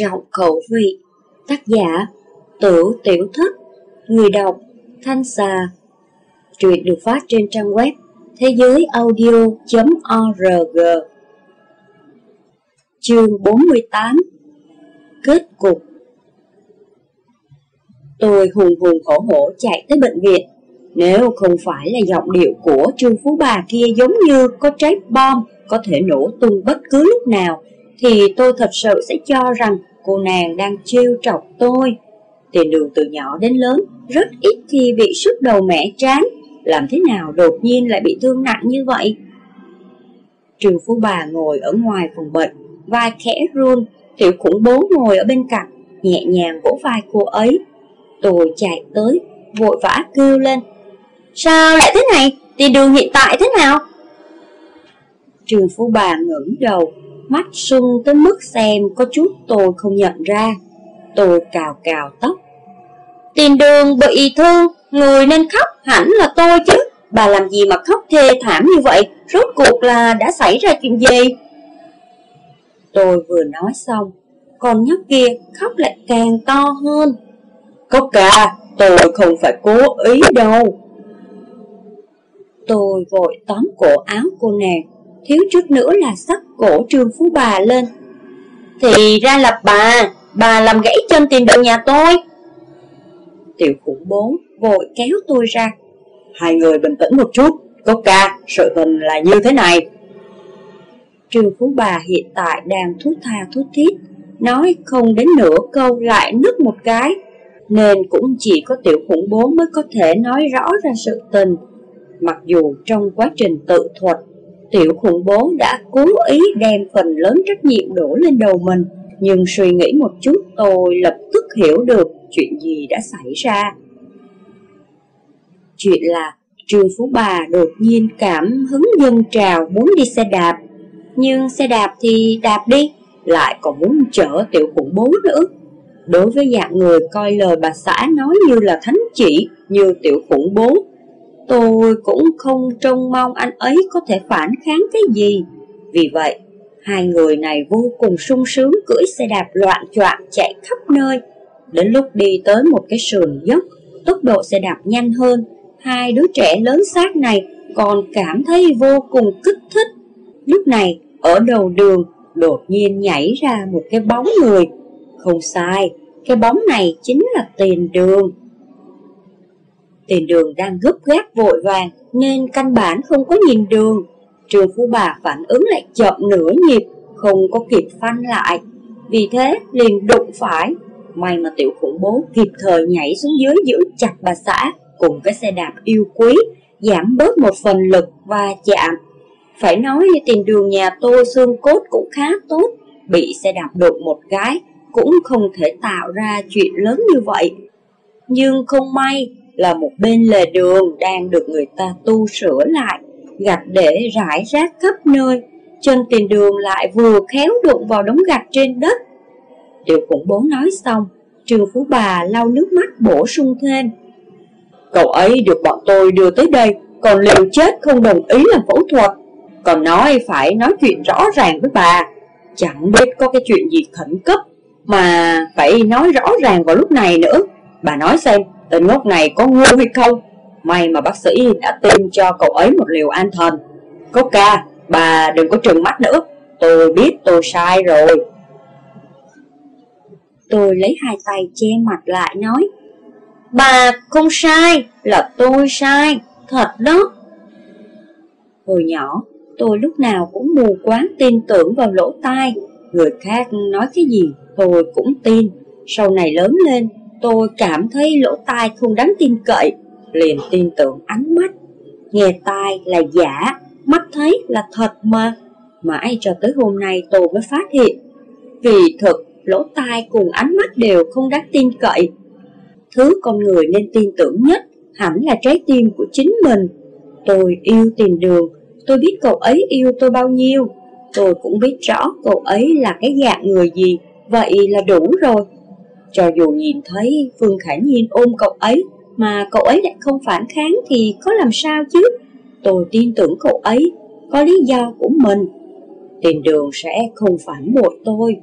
trọng khẩu vị. Tác giả Tử Tiểu Thất, Người đọc, Thanh Xà. Truyện được phát trên trang web thế giới audio.org Chương 48 Kết cục. Tôi hùng hùng khổ hổ chạy tới bệnh viện. Nếu không phải là giọng điệu của Trương Phú Bà kia giống như có trái bom, có thể nổ tung bất cứ lúc nào, thì tôi thật sự sẽ cho rằng cô nàng đang trêu trọc tôi. Tiền đường từ nhỏ đến lớn rất ít khi bị sức đầu mẹ tráng, làm thế nào đột nhiên lại bị thương nặng như vậy? Trường Phú Bà ngồi ở ngoài phòng bệnh, vai khẽ run, tiểu khủng bố ngồi ở bên cạnh, nhẹ nhàng vỗ vai cô ấy. Tôi chạy tới, vội vã kêu lên. Sao lại thế này? Tiền đường hiện tại thế nào? Trường Phú Bà ngẩng đầu, mắt sưng tới mức xem có chút tôi không nhận ra. Tôi cào cào tóc. Tiền đường bị thương, người nên khóc hẳn là tôi chứ. Bà làm gì mà khóc thê thảm như vậy, rốt cuộc là đã xảy ra chuyện gì? Tôi vừa nói xong, con nhóc kia khóc lại càng to hơn. Cốc ca, tôi không phải cố ý đâu. Tôi vội tóm cổ áo cô nàng, thiếu chút nữa là sắp cổ trương phú bà lên. Thì ra là bà, bà làm gãy chân tiền đường nhà tôi. Tiểu khủng bố vội kéo tôi ra. Hai người bình tĩnh một chút, Cốc ca, sự tình là như thế này. Trương Phú Bà hiện tại đang thút tha thút thít, nói không đến nửa câu lại nứt một cái, nên cũng chỉ có tiểu khủng bố mới có thể nói rõ ra sự tình. Mặc dù trong quá trình tự thuật, tiểu khủng bố đã cố ý đem phần lớn trách nhiệm đổ lên đầu mình, nhưng suy nghĩ một chút tôi lập tức hiểu được chuyện gì đã xảy ra. Chuyện là Trương Phú Bà đột nhiên cảm hứng dân trào muốn đi xe đạp, nhưng xe đạp thì đạp đi, lại còn muốn chở tiểu khủng bố nữa. Đối với dạng người coi lời bà xã nói như là thánh chỉ, như tiểu khủng bố, tôi cũng không trông mong anh ấy có thể phản kháng cái gì. Vì vậy, hai người này vô cùng sung sướng cưỡi xe đạp loạn choạng chạy khắp nơi. Đến lúc đi tới một cái sườn dốc, tốc độ xe đạp nhanh hơn, hai đứa trẻ lớn xác này còn cảm thấy vô cùng kích thích. Lúc này, ở đầu đường, đột nhiên nhảy ra một cái bóng người. Không sai, cái bóng này chính là tiền đường. Tiền đường đang gấp gáp vội vàng nên căn bản không có nhìn đường. Trường phu bà phản ứng lại chậm nửa nhịp, không có kịp phanh lại. Vì thế liền đụng phải. May mà tiểu khủng bố kịp thời nhảy xuống dưới giữ chặt bà xã cùng cái xe đạp yêu quý, giảm bớt một phần lực và chạm. Phải nói tiền đường nhà tôi xương cốt cũng khá tốt, bị xe đạp đụng một cái cũng không thể tạo ra chuyện lớn như vậy. Nhưng không may là một bên lề đường đang được người ta tu sửa lại, gạch để rải rác khắp nơi, chân tiền đường lại vừa khéo đụng vào đống gạch trên đất. Tiểu khủng bố nói xong, trường phú bà lau nước mắt bổ sung thêm. Cậu ấy được bọn tôi đưa tới đây, còn liều chết không đồng ý làm phẫu thuật. Còn nói phải nói chuyện rõ ràng với bà, chẳng biết có cái chuyện gì khẩn cấp mà phải nói rõ ràng vào lúc này nữa Bà nói xem tên ngốc này có ngu hay không? May mà bác sĩ đã tiêm cho cậu ấy một liều an thần. Cốc ca Bà đừng có trừng mắt nữa. Tôi biết tôi sai rồi. Tôi lấy hai tay che mặt lại nói Bà không sai Là tôi sai Thật đó. Hồi nhỏ Tôi lúc nào cũng mù quáng tin tưởng vào lỗ tai. Người khác nói cái gì tôi cũng tin. Sau này lớn lên, tôi cảm thấy lỗ tai không đáng tin cậy, liền tin tưởng ánh mắt. Nghe tai là giả, mắt thấy là thật mà. Mãi cho tới hôm nay tôi mới phát hiện. Vì thực, lỗ tai cùng ánh mắt đều không đáng tin cậy. Thứ con người nên tin tưởng nhất hẳn là trái tim của chính mình. Tôi yêu tiền đường, tôi biết cậu ấy yêu tôi bao nhiêu. Tôi cũng biết rõ cậu ấy là cái dạng người gì Vậy là đủ rồi cho dù nhìn thấy Phương Khải Nhiên ôm cậu ấy Mà cậu ấy lại không phản kháng Thì có làm sao chứ Tôi tin tưởng cậu ấy Có lý do của mình Tiền đường sẽ không phản bội tôi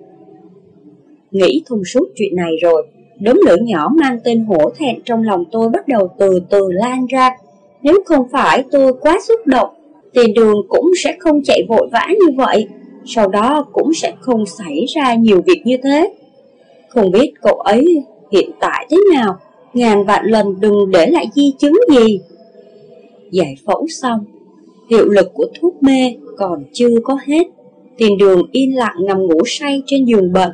Nghĩ thông suốt chuyện này rồi, đốm lửa nhỏ mang tên hổ thẹn trong lòng tôi bắt đầu từ từ lan ra. Nếu không phải tôi quá xúc động, tiền đường cũng sẽ không chạy vội vã như vậy, sau đó cũng sẽ không xảy ra nhiều việc như thế. Không biết cậu ấy hiện tại thế nào, ngàn vạn lần đừng để lại di chứng gì. Giải phẫu xong, hiệu lực của thuốc mê còn chưa có hết. Tiền đường yên lặng nằm ngủ say trên giường bệnh,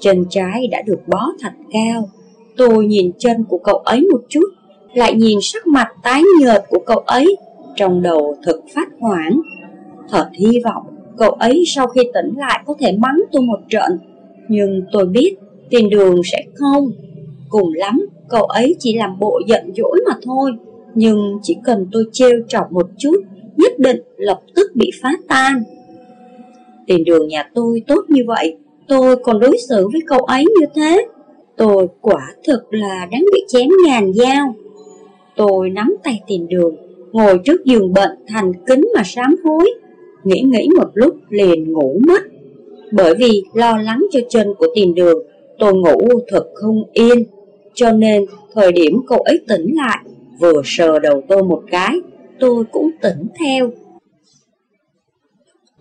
chân trái đã được bó thật cao. Tôi nhìn chân của cậu ấy một chút, lại nhìn sắc mặt tái nhợt của cậu ấy, trong đầu thực phát hoảng. Thật hy vọng cậu ấy sau khi tỉnh lại có thể mắng tôi một trận, nhưng tôi biết tiền đường sẽ không. Cùng lắm, cậu ấy chỉ làm bộ giận dỗi mà thôi, nhưng chỉ cần tôi trêu chọc một chút, nhất định lập tức bị phá tan. Tiền đường nhà tôi tốt như vậy, tôi còn đối xử với cậu ấy như thế. Tôi quả thực là đáng bị chém ngàn dao. Tôi nắm tay tiền đường, ngồi trước giường bệnh thành kính mà sám hối. Nghĩ nghĩ một lúc liền ngủ mất. Bởi vì lo lắng cho chân của tiền đường, tôi ngủ thật không yên. Cho nên thời điểm cậu ấy tỉnh lại, vừa sờ đầu tôi một cái, tôi cũng tỉnh theo.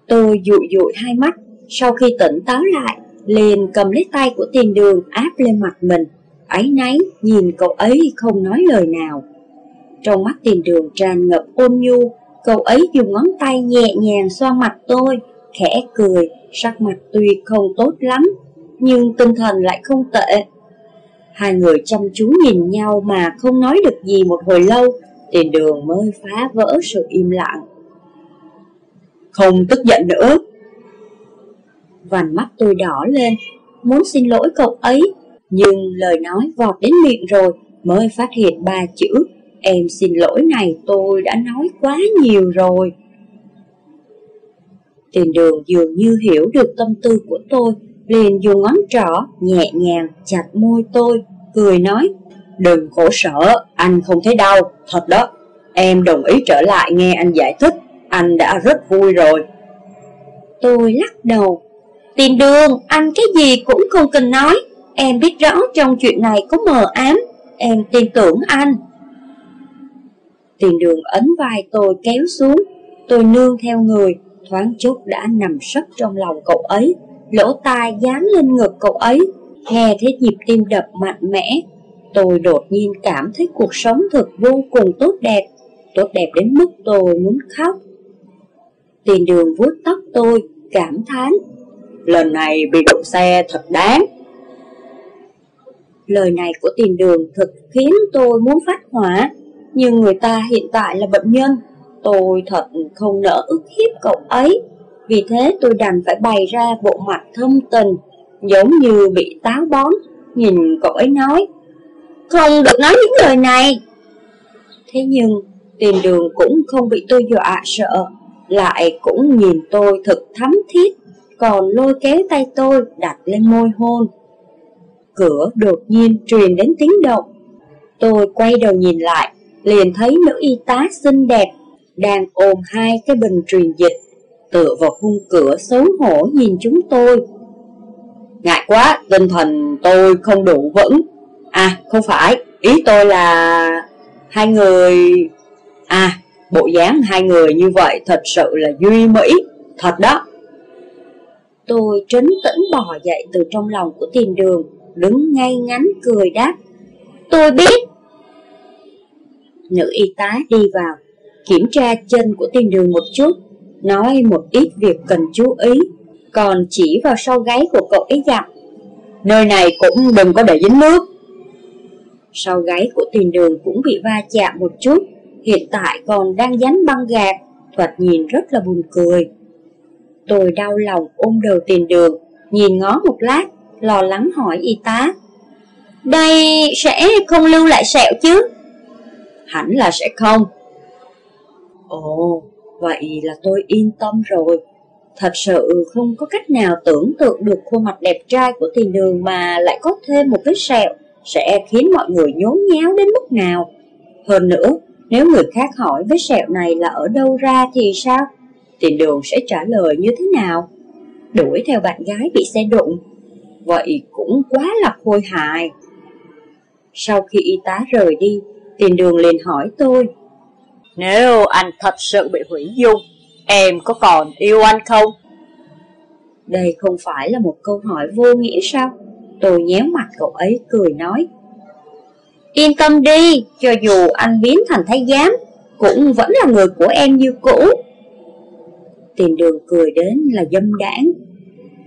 Tôi dụi dụi hai mắt, sau khi tỉnh táo lại, liền cầm lấy tay của tiền đường áp lên mặt mình, ấy náy nhìn cậu ấy không nói lời nào. Trong mắt tiền đường tràn ngập ôn nhu, cậu ấy dùng ngón tay nhẹ nhàng xoa mặt tôi, khẽ cười, sắc mặt tuy không tốt lắm, nhưng tinh thần lại không tệ. Hai người chăm chú nhìn nhau mà không nói được gì một hồi lâu, tiền đường mới phá vỡ sự im lặng. Không tức giận nữa. Vành mắt tôi đỏ lên, muốn xin lỗi cậu ấy, nhưng lời nói vọt đến miệng rồi mới phát hiện ba chữ Em xin lỗi này tôi đã nói quá nhiều rồi. Tiền đường dường như hiểu được tâm tư của tôi, liền dùng ngón trỏ nhẹ nhàng chặt môi tôi, cười nói, đừng khổ sở, anh không thấy đau, thật đó. Em đồng ý trở lại nghe anh giải thích, anh đã rất vui rồi. Tôi lắc đầu, tiền đường, anh cái gì cũng không cần nói, em biết rõ trong chuyện này có mờ ám, em tin tưởng anh. Tiền đường ấn vai tôi kéo xuống, tôi nương theo người, thoáng chút đã nằm sấp trong lòng cậu ấy, lỗ tai dán lên ngực cậu ấy, nghe thấy nhịp tim đập mạnh mẽ. Tôi đột nhiên cảm thấy cuộc sống thật vô cùng tốt đẹp, tốt đẹp đến mức tôi muốn khóc. Tiền đường vuốt tóc tôi, cảm thán. Lần này bị đụng xe thật đáng. Lời này của tiền đường thực khiến tôi muốn phát hỏa, nhưng người ta hiện tại là bệnh nhân. Tôi thật không nỡ ức hiếp cậu ấy, vì thế tôi đành phải bày ra bộ mặt thâm tình, giống như bị táo bón, nhìn cậu ấy nói. Không được nói những lời này. Thế nhưng, tiền đường cũng không bị tôi dọa sợ, lại cũng nhìn tôi thật thắm thiết, còn lôi kéo tay tôi đặt lên môi hôn. Cửa đột nhiên truyền đến tiếng động. Tôi quay đầu nhìn lại, liền thấy nữ y tá xinh đẹp đang ôm hai cái bình truyền dịch tựa vào khung cửa xấu hổ nhìn chúng tôi. Ngại quá, tinh thần tôi không đủ vững. À, không phải, ý tôi là hai người... À, bộ dáng hai người như vậy thật sự là duy mỹ, thật đó. Tôi trấn tĩnh bò dậy từ trong lòng của tiền đường, đứng ngay ngắn cười đáp. Tôi biết, Nữ y tá đi vào, kiểm tra chân của tiền đường một chút, nói một ít việc cần chú ý, còn chỉ vào sau gáy của cậu ấy dặn. Nơi này cũng đừng có để dính nước. Sau gáy của tiền đường cũng bị va chạm một chút, hiện tại còn đang dán băng gạc, thoạt nhìn rất là buồn cười. Tôi đau lòng ôm đầu tiền đường, nhìn ngó một lát, lo lắng hỏi y tá. Đây sẽ không lưu lại sẹo chứ? hẳn là sẽ không. Ồ, vậy là tôi yên tâm rồi. Thật sự không có cách nào tưởng tượng được khuôn mặt đẹp trai của tiền đường mà lại có thêm một vết sẹo sẽ khiến mọi người nhốn nháo đến mức nào. Hơn nữa, nếu người khác hỏi vết sẹo này là ở đâu ra thì sao? Tiền đường sẽ trả lời như thế nào? Đuổi theo bạn gái bị xe đụng. vậy cũng quá là khôi hài. Sau khi y tá rời đi, tiền đường liền hỏi tôi. Nếu anh thật sự bị hủy dung, em có còn yêu anh không? Đây không phải là một câu hỏi vô nghĩa sao? Tôi nhéo mặt cậu ấy cười nói. Yên tâm đi, cho dù anh biến thành thái giám, cũng vẫn là người của em như cũ. Tiền đường cười đến là dâm đảng.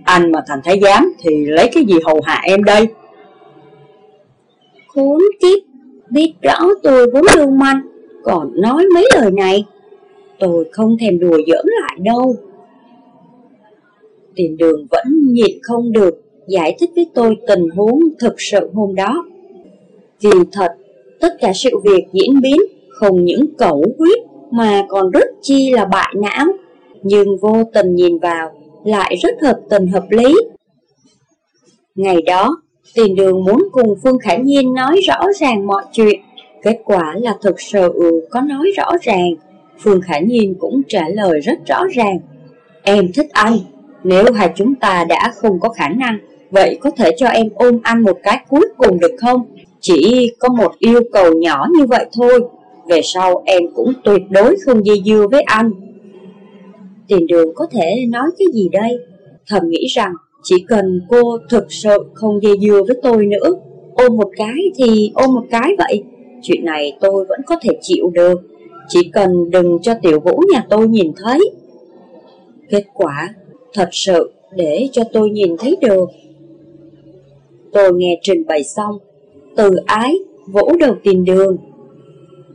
Anh mà thành thái giám thì lấy cái gì hầu hạ em đây? Khốn kiếp, biết rõ tôi vốn lưu manh, còn nói mấy lời này. Tôi không thèm đùa giỡn lại đâu. Tiền đường vẫn nhịn không được, giải thích với tôi tình huống thực sự hôm đó. Vì thật, tất cả sự việc diễn biến không những cẩu huyết mà còn rất chi là bại não, nhưng vô tình nhìn vào lại rất hợp tình hợp lý. Ngày đó, tiền đường muốn cùng Phương Khải Nhiên nói rõ ràng mọi chuyện, kết quả là thực sự ừ, có nói rõ ràng. Phương khả Nhiên cũng trả lời rất rõ ràng. Em thích anh, nếu hai chúng ta đã không có khả năng, vậy có thể cho em ôm anh một cái cuối cùng được không? Chỉ có một yêu cầu nhỏ như vậy thôi, về sau em cũng tuyệt đối không dây dưa với anh. Tiền đường có thể nói cái gì đây? Thầm nghĩ rằng chỉ cần cô thực sự không dây dưa với tôi nữa, ôm một cái thì ôm một cái vậy. Chuyện này tôi vẫn có thể chịu được, chỉ cần đừng cho tiểu vũ nhà tôi nhìn thấy. Kết quả thật sự để cho tôi nhìn thấy được. Tôi nghe trình bày xong, từ ái vỗ đầu tìm đường.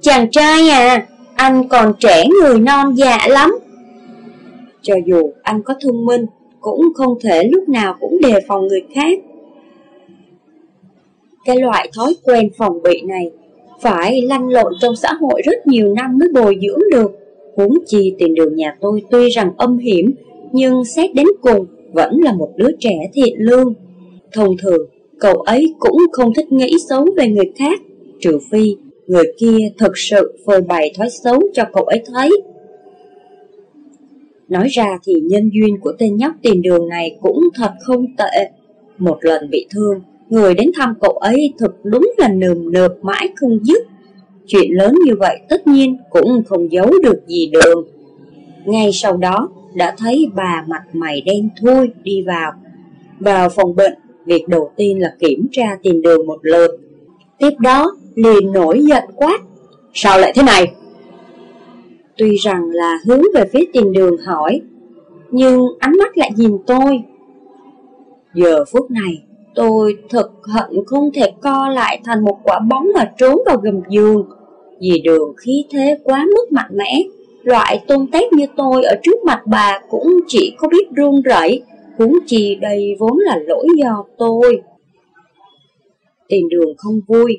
Chàng trai à, anh còn trẻ người non dạ lắm. Cho dù anh có thông minh, cũng không thể lúc nào cũng đề phòng người khác. Cái loại thói quen phòng bị này phải lăn lộn trong xã hội rất nhiều năm mới bồi dưỡng được. Huống chi tiền đường nhà tôi tuy rằng âm hiểm, nhưng xét đến cùng vẫn là một đứa trẻ thiện lương. Thông thường, cậu ấy cũng không thích nghĩ xấu về người khác, trừ phi người kia thực sự phơi bày thói xấu cho cậu ấy thấy. Nói ra thì nhân duyên của tên nhóc tiền đường này cũng thật không tệ. Một lần bị thương, người đến thăm cậu ấy thực đúng là nườm nượp mãi không dứt. Chuyện lớn như vậy tất nhiên cũng không giấu được gì đường. Ngay sau đó, đã thấy bà mặt mày đen thui đi vào. Vào phòng bệnh, việc đầu tiên là kiểm tra tiền đường một lượt. Tiếp đó, liền nổi giận quát. Sao lại thế này? Tuy rằng là hướng về phía tiền đường hỏi, nhưng ánh mắt lại nhìn tôi. Giờ phút này, tôi thật hận không thể co lại thành một quả bóng mà trốn vào gầm giường. Vì đường khí thế quá mức mạnh mẽ, loại tôn tét như tôi ở trước mặt bà cũng chỉ có biết run rẩy, huống chi đây vốn là lỗi do tôi. Tiền đường không vui,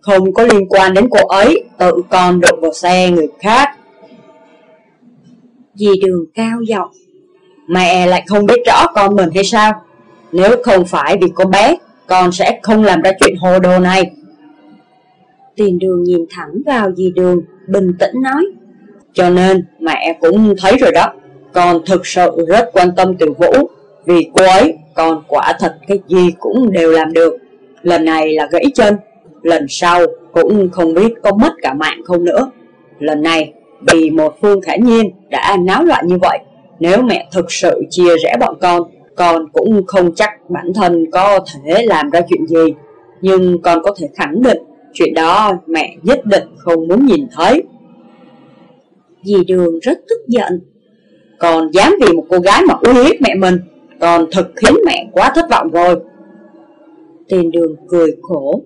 không có liên quan đến cô ấy, tự con đụng vào xe người khác. Dì đường cao giọng Mẹ lại không biết rõ con mình hay sao? Nếu không phải vì cô bé, con sẽ không làm ra chuyện hồ đồ này. Tiền đường nhìn thẳng vào dì đường, bình tĩnh nói. Cho nên mẹ cũng thấy rồi đó, con thực sự rất quan tâm tiểu vũ. Vì cô ấy, con quả thật cái gì cũng đều làm được. Lần này là gãy chân, lần sau cũng không biết có mất cả mạng không nữa. Lần này, vì một Phương Khả Nhiên đã náo loạn như vậy, nếu mẹ thực sự chia rẽ bọn con, con cũng không chắc bản thân có thể làm ra chuyện gì. Nhưng con có thể khẳng định, chuyện đó mẹ nhất định không muốn nhìn thấy. Dì Đường rất tức giận. Còn dám vì một cô gái mà uy hiếp mẹ mình, còn thật khiến mẹ quá thất vọng rồi. Tiền Đường cười khổ.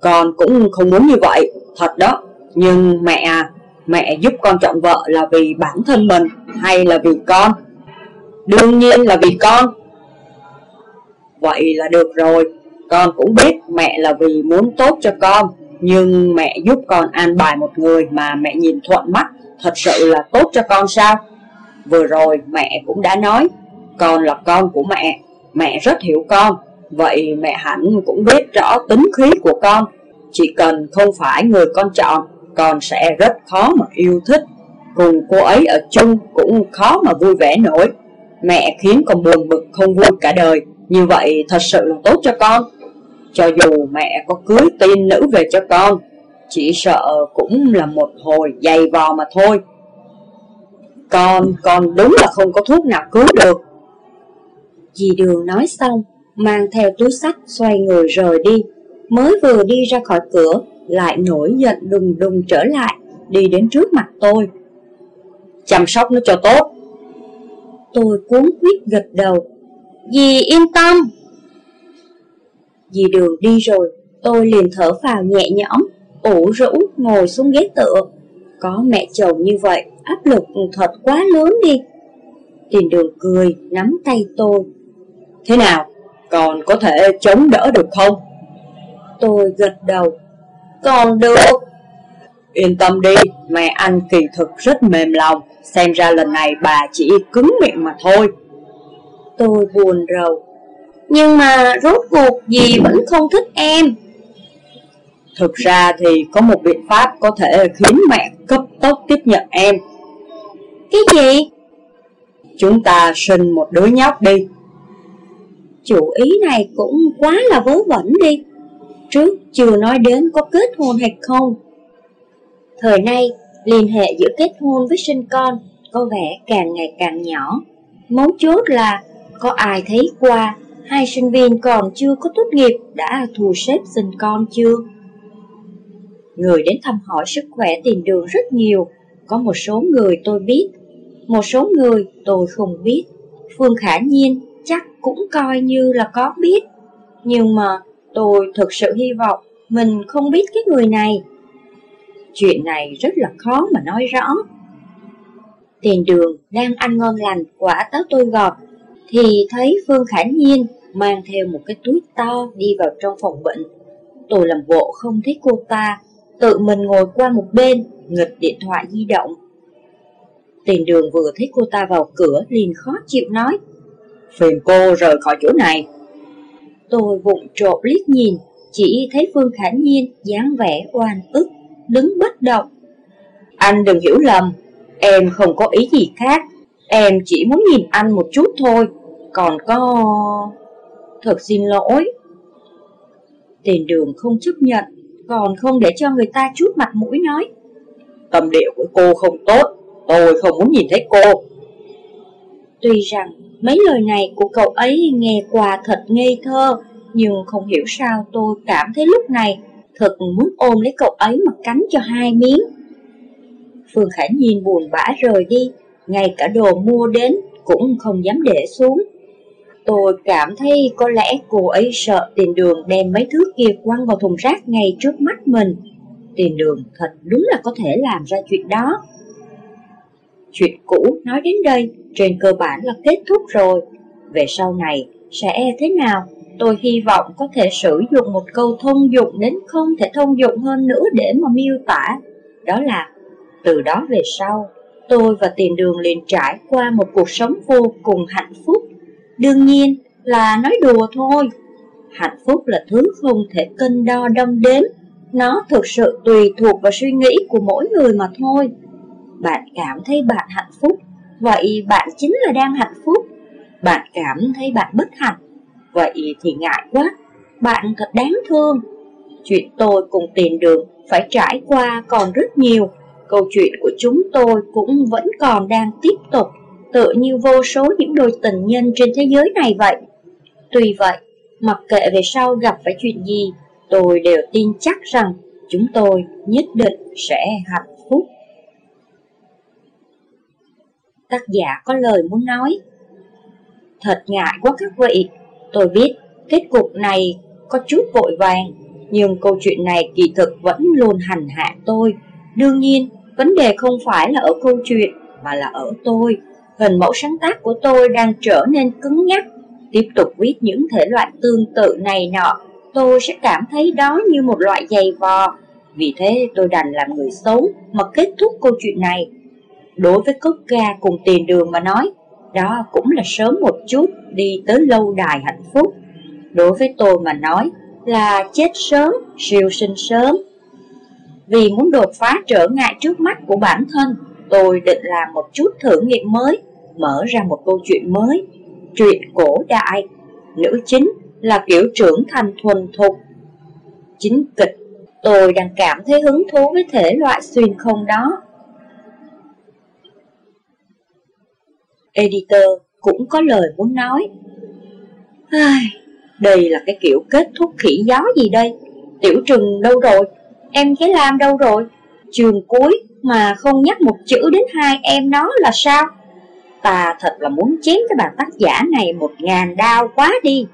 Con cũng không muốn như vậy, thật đó. Nhưng mẹ à, mẹ giúp con chọn vợ là vì bản thân mình hay là vì con? Đương nhiên là vì con. Vậy là được rồi, con cũng biết mẹ là vì muốn tốt cho con, nhưng mẹ giúp con an bài một người mà mẹ nhìn thuận mắt, thật sự là tốt cho con sao? Vừa rồi mẹ cũng đã nói, con là con của mẹ, mẹ rất hiểu con, Vậy mẹ hẳn cũng biết rõ tính khí của con. Chỉ cần không phải người con chọn Con sẽ rất khó mà yêu thích. Cùng cô ấy ở chung cũng khó mà vui vẻ nổi. Mẹ khiến con buồn bực không vui cả đời. Như vậy thật sự là tốt cho con. Cho dù mẹ có cưới tin nữ về cho con Chỉ sợ cũng là một hồi dày vò mà thôi. Con, con đúng là không có thuốc nào cứu được. Dì đường nói xong Mang theo túi sách xoay người rời đi. Mới vừa đi ra khỏi cửa Lại nổi giận đùng đùng trở lại Đi đến trước mặt tôi. Chăm sóc nó cho tốt. Tôi cuốn quyết gật đầu. Dì, yên tâm. Dì đường đi rồi, Tôi liền thở phào nhẹ nhõm, ủ rũ ngồi xuống ghế tựa. Có mẹ chồng như vậy, Áp lực thật quá lớn đi. Tiền đường cười, Nắm tay tôi. Thế nào, Còn có thể chống đỡ được không? Tôi gật đầu. Còn được. Yên tâm đi Mẹ anh kỳ thực rất mềm lòng. Xem ra lần này bà chỉ cứng miệng mà thôi. Tôi buồn rầu. Nhưng mà rốt cuộc gì vẫn không thích em. Thực ra thì có một biện pháp có thể khiến mẹ cấp tốc tiếp nhận em. Cái gì? Chúng ta sinh một đứa nhóc đi. Chủ ý này cũng quá là vớ vẩn đi. Trước chưa nói đến có kết hôn hay không Thời nay, liên hệ giữa kết hôn với sinh con có vẻ càng ngày càng nhỏ. Mấu chốt là có ai thấy qua hai sinh viên còn chưa có tốt nghiệp đã thu xếp sinh con chưa? Người đến thăm hỏi sức khỏe tìm đường rất nhiều, có một số người tôi biết, một số người tôi không biết. Phương Khả Nhiên chắc cũng coi như là có biết, nhưng mà tôi thực sự hy vọng mình không biết cái người này. Chuyện này rất là khó mà nói rõ. Tiền đường đang ăn ngon lành quả táo tôi gọt, thì thấy Phương Khả Nhiên mang theo một cái túi to đi vào trong phòng bệnh. Tôi làm bộ không thấy cô ta, tự mình ngồi qua một bên, nghịch điện thoại di động. Tiền đường vừa thấy cô ta vào cửa liền khó chịu nói. Phiền cô rời khỏi chỗ này. Tôi vụng trộm liếc nhìn, chỉ thấy Phương Khả Nhiên dáng vẻ oan ức, đứng bất động. Anh đừng hiểu lầm, em không có ý gì khác, em chỉ muốn nhìn anh một chút thôi, còn có... Thật xin lỗi. Tiền đường không chấp nhận, còn không để cho người ta chút mặt mũi nói. Tâm điệu của cô không tốt, tôi không muốn nhìn thấy cô. Tuy rằng mấy lời này của cậu ấy nghe qua thật ngây thơ, nhưng không hiểu sao tôi cảm thấy lúc này thật muốn ôm lấy cậu ấy mà cắn cho hai miếng. Phương Khải Nhiên buồn bã rời đi, ngay cả đồ mua đến cũng không dám để xuống. Tôi cảm thấy có lẽ cô ấy sợ tiền đường đem mấy thứ kia quăng vào thùng rác ngay trước mắt mình. Tiền đường thật đúng là có thể làm ra chuyện đó. Chuyện cũ nói đến đây trên cơ bản là kết thúc rồi. Về sau này sẽ thế nào? Tôi hy vọng có thể sử dụng một câu thông dụng đến không thể thông dụng hơn nữa để mà miêu tả. Đó là từ đó về sau, tôi và tiền đường liền trải qua một cuộc sống vô cùng hạnh phúc. Đương nhiên là nói đùa thôi. Hạnh phúc là thứ không thể cân đo đong đếm. Nó thực sự tùy thuộc vào suy nghĩ của mỗi người mà thôi. Bạn cảm thấy bạn hạnh phúc, vậy bạn chính là đang hạnh phúc. Bạn cảm thấy bạn bất hạnh, vậy thì ngại quá, bạn thật đáng thương. Chuyện tôi cùng tìm đường phải trải qua còn rất nhiều, Câu chuyện của chúng tôi cũng vẫn còn đang tiếp tục, tự như vô số những đôi tình nhân trên thế giới này vậy. Tuy vậy, mặc kệ về sau gặp phải chuyện gì, tôi đều tin chắc rằng chúng tôi nhất định sẽ hạnh phúc. Tác giả có lời muốn nói Thật ngại quá các vị, tôi biết kết cục này có chút vội vàng, nhưng câu chuyện này kỳ thực vẫn luôn hành hạ tôi. Đương nhiên, Vấn đề không phải là ở câu chuyện, mà là ở tôi. Hình mẫu sáng tác của tôi đang trở nên cứng nhắc. Tiếp tục viết những thể loại tương tự này nọ, tôi sẽ cảm thấy đó như một loại giày vò. Vì thế tôi đành làm người xấu mà kết thúc câu chuyện này. Đối với cốc ca cùng tiền đường mà nói, đó cũng là sớm một chút đi tới lâu đài hạnh phúc. Đối với tôi mà nói là chết sớm, siêu sinh sớm, vì muốn đột phá trở ngại trước mắt của bản thân, tôi định làm một chút thử nghiệm mới. mở ra một câu chuyện mới, chuyện cổ đại. Nữ chính là kiểu trưởng thành thuần thục. Chính kịch, tôi đang cảm thấy hứng thú với thể loại xuyên không đó. Editor cũng có lời muốn nói. Ai, đây là cái kiểu kết thúc khỉ gió gì đây? Tiểu trừng đâu rồi? Em cái làm đâu rồi? Trường cuối mà không nhắc một chữ đến hai em nó là sao? Ta thật là muốn chém cái bà tác giả này một ngàn đau quá đi.